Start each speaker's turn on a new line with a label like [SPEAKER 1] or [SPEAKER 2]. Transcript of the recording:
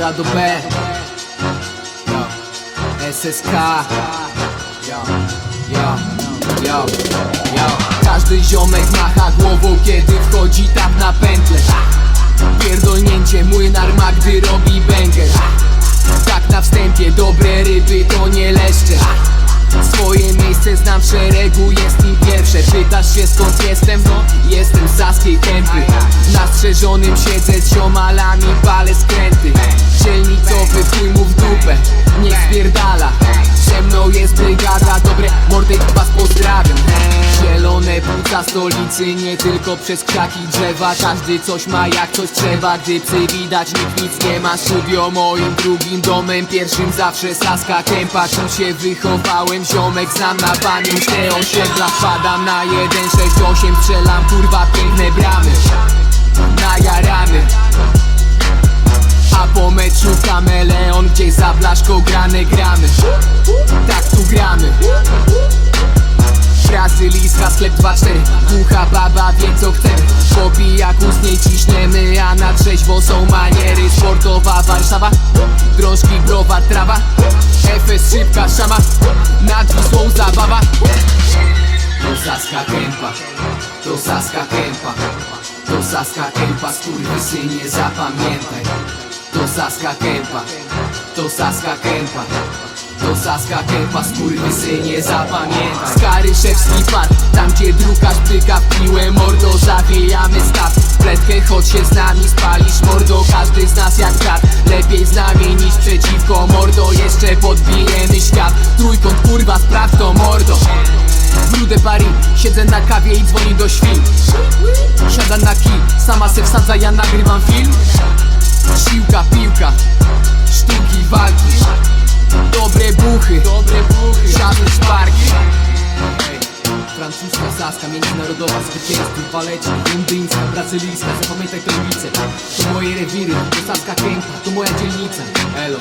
[SPEAKER 1] do B Yo, SSK Yo, yo, yo, yo Każdy ziomek macha głową, kiedy wchodzi tam na pętlę. Pierdolnięcie, młynar ma, gdy robi banger Tak na wstępie, dobre ryby to nie leszcze. Swoje miejsce znam w szeregu, jest nim pierwsze. Pytasz się skąd jestem? No, jestem z Saskiej Kępy. Na strzeżonym siedzę z ziomalami, palę skręty Płuca stolicy, nie tylko przez krzaki drzewa. Każdy coś ma jak coś trzeba, gdy psy widać nikt nic nie ma. Studio moim drugim domem, pierwszym zawsze Saska Kępa. Tu się wychowałem, ziomek znam na pamięć. Te osiedla Wpadam na 168, strzelam kurwa piękne bramy. Najarany a po meczu kameleon, gdzie za blaszką grane gramy. Tak tu gramy Brazylijska sklep 2-4 Głucha baba wie co chce Po pijaku z niej ciśniemy A na trzeźwo są maniery. Sportowa Warszawa Drążki, browar, trawa. FS szybka szama Nad Wisłą zabawa. To Saska Kępa To Saska Kępa. To Saska Kępa Skurwysynie zapamiętaj. To Saska Kępa To Saska Kępa to Saska Kępa, skurwysynie zapamiętaj. Skaryszewski park, tam gdzie drukarz pyka w piłę Mordo, zawijamy staw Pletkę, choć się z nami spalisz Mordo, każdy z nas jak brat Lepiej z nami niż przeciwko Mordo, jeszcze podbijemy świat. Trójkąt, kurwa, sprawdź to mordo. W Rude Paris, siedzę na kawie i dzwoni do świn Siada na kij, sama se wsadza, ja nagrywam film. Siłka, piłka, sztuki, Dobre buchy, dobre buchy, żadne szparki. Francuska Saska, międzynarodowa zwycięzców Waleci, londyńska, brazylijska Zapamiętaj tę ulicę To moje rewiry, to Saska Kępa To moja dzielnica. Elo